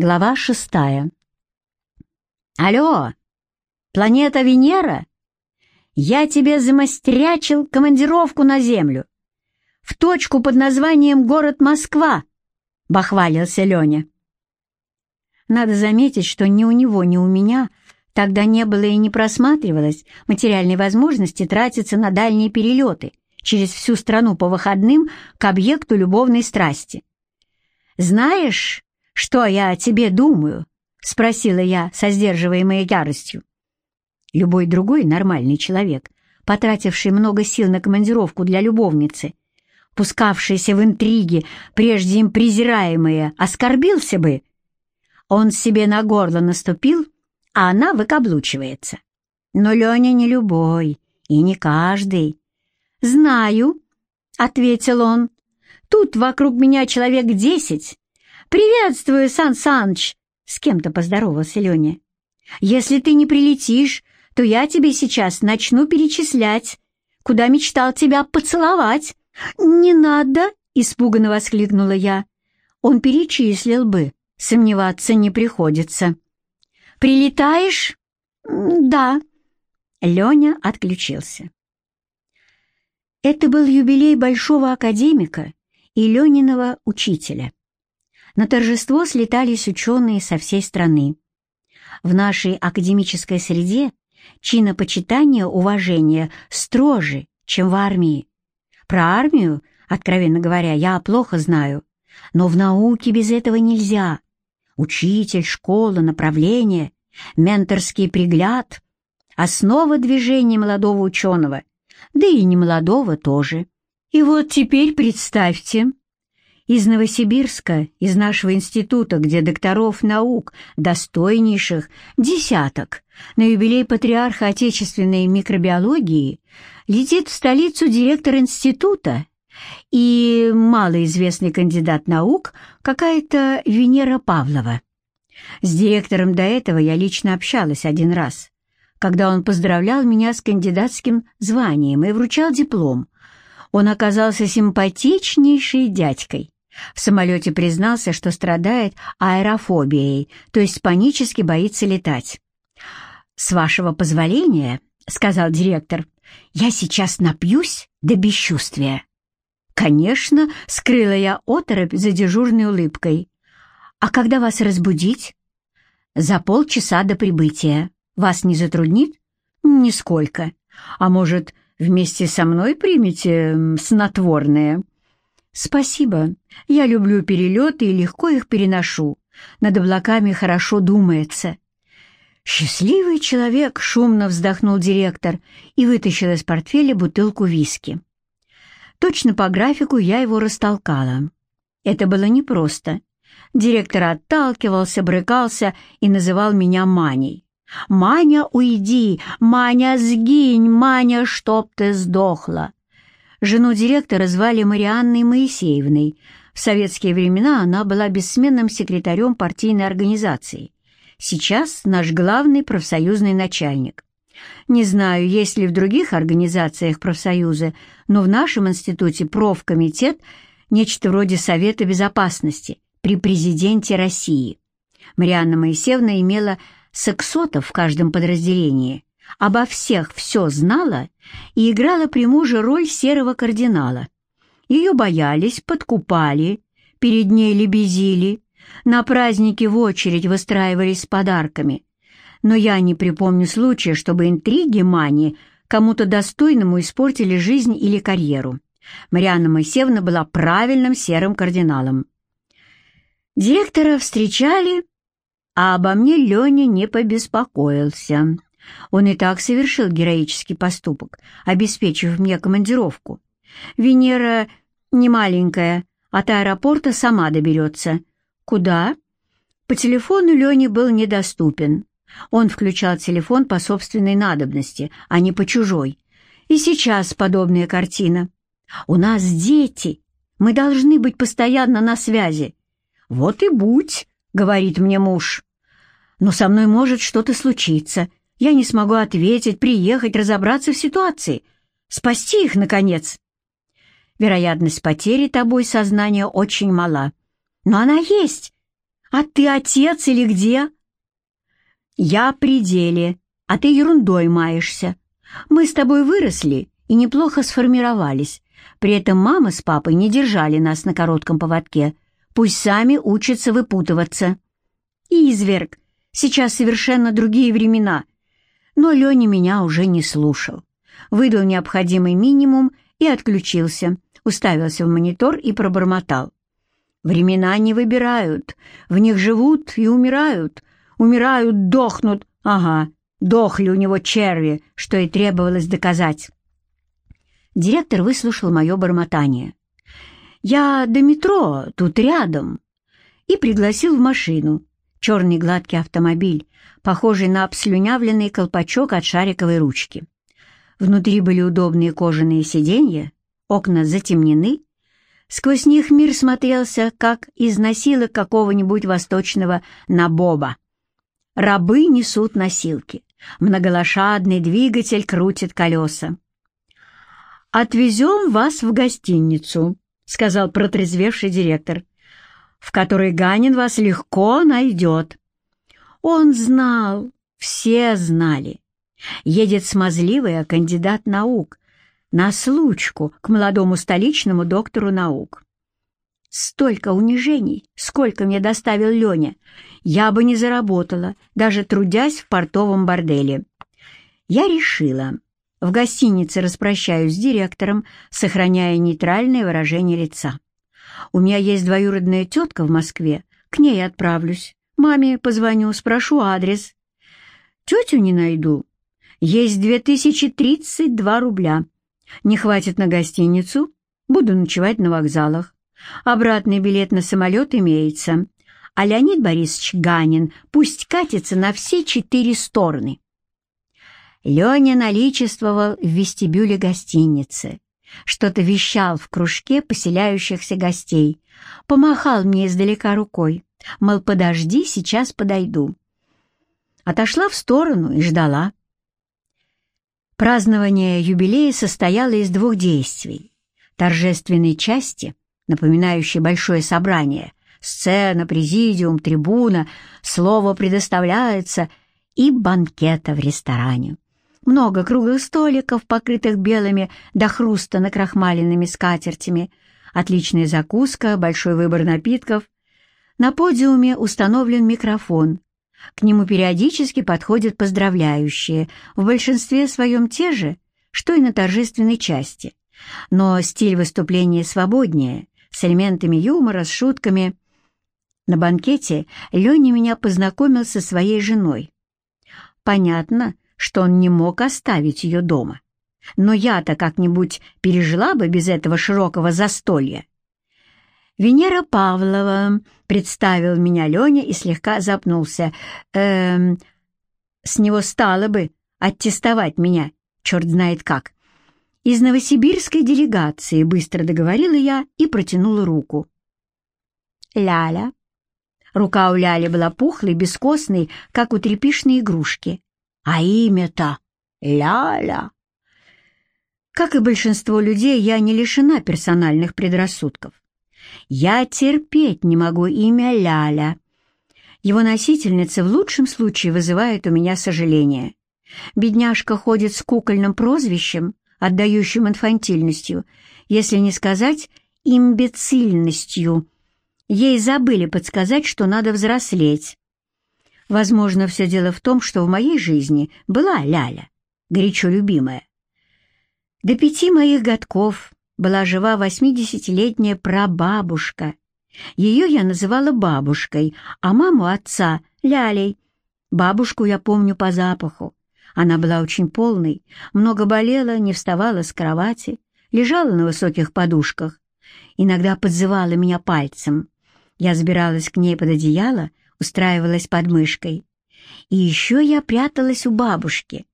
Глава шестая. «Алло, планета Венера? Я тебе замострячил командировку на Землю. В точку под названием город Москва», — бахвалился Леня. Надо заметить, что ни у него, ни у меня тогда не было и не просматривалось материальной возможности тратиться на дальние перелеты через всю страну по выходным к объекту любовной страсти. «Знаешь, что я о тебе думаю?» — спросила я со сдерживаемой яростью. Любой другой нормальный человек, потративший много сил на командировку для любовницы, пускавшийся в интриги, прежде им презираемые, оскорбился бы. Он себе на горло наступил, а она выкаблучивается. Но Леня не любой и не каждый. «Знаю», — ответил он, — «тут вокруг меня человек десять, «Приветствую, Сан Саныч!» — с кем-то поздоровался Леня. «Если ты не прилетишь, то я тебе сейчас начну перечислять, куда мечтал тебя поцеловать». «Не надо!» — испуганно воскликнула я. «Он перечислил бы, сомневаться не приходится». «Прилетаешь?» «Да». Леня отключился. Это был юбилей большого академика и Лениного учителя. На торжество слетались ученые со всей страны. В нашей академической среде чинопочитание, уважение строже, чем в армии. Про армию, откровенно говоря, я плохо знаю, но в науке без этого нельзя. Учитель, школа, направление, менторский пригляд — основа движения молодого ученого, да и не молодого тоже. И вот теперь представьте, из Новосибирска, из нашего института, где докторов наук, достойнейших, десяток, на юбилей патриарха отечественной микробиологии, летит в столицу директор института и малоизвестный кандидат наук какая-то Венера Павлова. С директором до этого я лично общалась один раз, когда он поздравлял меня с кандидатским званием и вручал диплом. Он оказался симпатичнейшей дядькой. В самолете признался, что страдает аэрофобией, то есть панически боится летать. «С вашего позволения», — сказал директор, — «я сейчас напьюсь до бесчувствия». «Конечно», — скрыла я оторопь за дежурной улыбкой. «А когда вас разбудить?» «За полчаса до прибытия. Вас не затруднит?» «Нисколько. А может, вместе со мной примете снотворное?» «Спасибо. Я люблю перелеты и легко их переношу. Над облаками хорошо думается». «Счастливый человек!» — шумно вздохнул директор и вытащил из портфеля бутылку виски. Точно по графику я его растолкала. Это было непросто. Директор отталкивался, брыкался и называл меня Маней. «Маня, уйди! Маня, сгинь! Маня, чтоб ты сдохла!» Жену директора звали Марианной Моисеевной. В советские времена она была бессменным секретарем партийной организации. Сейчас наш главный профсоюзный начальник. Не знаю, есть ли в других организациях профсоюза, но в нашем институте профкомитет – нечто вроде Совета Безопасности при президенте России. Марианна Моисеевна имела сексотов в каждом подразделении – обо всех все знала и играла при муже роль серого кардинала. Ее боялись, подкупали, перед ней лебезили, на праздники в очередь выстраивались с подарками. Но я не припомню случая, чтобы интриги Мани кому-то достойному испортили жизнь или карьеру. Марианна Моисеевна была правильным серым кардиналом. Директора встречали, а обо мне Леня не побеспокоился. Он и так совершил героический поступок, обеспечив мне командировку. Венера не маленькая, от аэропорта сама доберется. Куда? По телефону Лене был недоступен. Он включал телефон по собственной надобности, а не по чужой. И сейчас подобная картина. «У нас дети. Мы должны быть постоянно на связи». «Вот и будь», — говорит мне муж. «Но со мной может что-то случиться, я не смогу ответить, приехать, разобраться в ситуации, спасти их, наконец. Вероятность потери тобой сознания очень мала. Но она есть. А ты отец или где?» «Я при деле, а ты ерундой маешься. Мы с тобой выросли и неплохо сформировались. При этом мама с папой не держали нас на коротком поводке. Пусть сами учатся выпутываться. Изверг, сейчас совершенно другие времена. Но Леня меня уже не слушал. Выдал необходимый минимум и отключился, уставился в монитор и пробормотал. Времена не выбирают, в них живут и умирают. Умирают, дохнут. Ага, дохли у него черви, что и требовалось доказать. Директор выслушал мое бормотание. «Я до метро, тут рядом», и пригласил в машину. Черный гладкий автомобиль, похожий на обслюнявленный колпачок от шариковой ручки. Внутри были удобные кожаные сиденья, окна затемнены. Сквозь них мир смотрелся, как из носилок какого-нибудь восточного набоба. Рабы несут носилки. Многолошадный двигатель крутит колеса. «Отвезем вас в гостиницу», — сказал протрезвевший директор, «в которой Ганин вас легко найдет». Он знал, все знали. Едет смазливый, а кандидат наук, на случку к молодому столичному доктору наук. Столько унижений, сколько мне доставил Леня, я бы не заработала, даже трудясь в портовом борделе. Я решила, в гостинице распрощаюсь с директором, сохраняя нейтральное выражение лица. У меня есть двоюродная тетка в Москве, к ней отправлюсь. Маме позвоню, спрошу адрес. Тетю не найду. Есть 2032 рубля. Не хватит на гостиницу, буду ночевать на вокзалах. Обратный билет на самолет имеется. А Леонид Борисович Ганин пусть катится на все четыре стороны. Леня наличествовал в вестибюле гостиницы. Что-то вещал в кружке поселяющихся гостей. Помахал мне издалека рукой. Мол, подожди, сейчас подойду. Отошла в сторону и ждала. Празднование юбилея состояло из двух действий. Торжественной части, напоминающей большое собрание, сцена, президиум, трибуна, слово предоставляется, и банкета в ресторане. Много круглых столиков, покрытых белыми до хруста накрахмаленными скатертями, отличная закуска, большой выбор напитков. На подиуме установлен микрофон. К нему периодически подходят поздравляющие, в большинстве своем те же, что и на торжественной части. Но стиль выступления свободнее, с элементами юмора, с шутками. На банкете Леня меня познакомил со своей женой. Понятно, что он не мог оставить ее дома. Но я-то как-нибудь пережила бы без этого широкого застолья. «Венера Павлова», — представил меня Леня и слегка запнулся. «Эм, с него стало бы аттестовать меня, черт знает как». «Из новосибирской делегации», — быстро договорила я и протянула руку. «Ляля». Рука у Ляли была пухлой, бескостной, как у тряпишной игрушки. А имя-то Ляля. Как и большинство людей, я не лишена персональных предрассудков. Я терпеть не могу имя Ляля. Его носительница в лучшем случае вызывает у меня сожаление. Бедняжка ходит с кукольным прозвищем, отдающим инфантильностью, если не сказать имбецильностью. Ей забыли подсказать, что надо взрослеть. Возможно, все дело в том, что в моей жизни была Ляля, горячо любимая. До пяти моих годков была жива восьмидесятилетняя прабабушка. Ее я называла бабушкой, а маму отца — Лялей. Бабушку я помню по запаху. Она была очень полной, много болела, не вставала с кровати, лежала на высоких подушках. Иногда подзывала меня пальцем. Я забиралась к ней под одеяло, устраивалась под мышкой. И еще я пряталась у бабушки,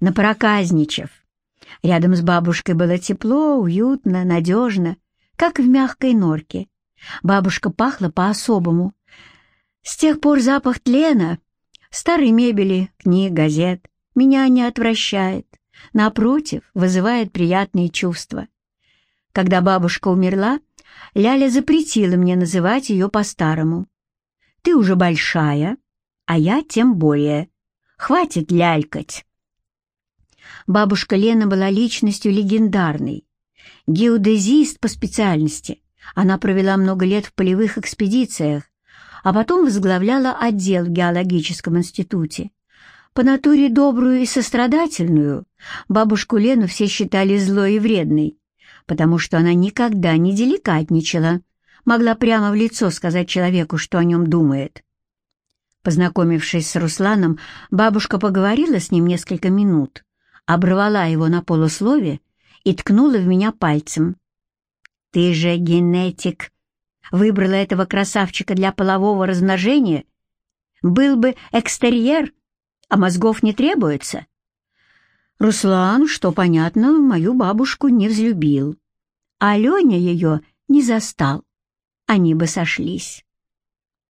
напроказничав. Рядом с бабушкой было тепло, уютно, надежно, как в мягкой норке. Бабушка пахла по-особому. С тех пор запах тлена, старой мебели, книг, газет меня не отвращает. Напротив, вызывает приятные чувства. Когда бабушка умерла, Ляля запретила мне называть ее по-старому. Ты уже большая, а я тем более. Хватит лялькать. Бабушка Лена была личностью легендарной. Геодезист по специальности. Она провела много лет в полевых экспедициях, а потом возглавляла отдел в геологическом институте. По натуре добрую и сострадательную, бабушку Лену все считали злой и вредной, потому что она никогда не деликатничала, могла прямо в лицо сказать человеку, что о нем думает. Познакомившись с Русланом, бабушка поговорила с ним несколько минут, оборвала его на полуслове и ткнула в меня пальцем. «Ты же генетик. Выбрала этого красавчика для полового размножения? Был бы экстерьер, а мозгов не требуется?» Руслан, что понятно, мою бабушку не взлюбил, а Леня ее не застал. Они бы сошлись.